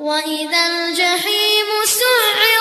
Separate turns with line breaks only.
وإذا الجحيم سعر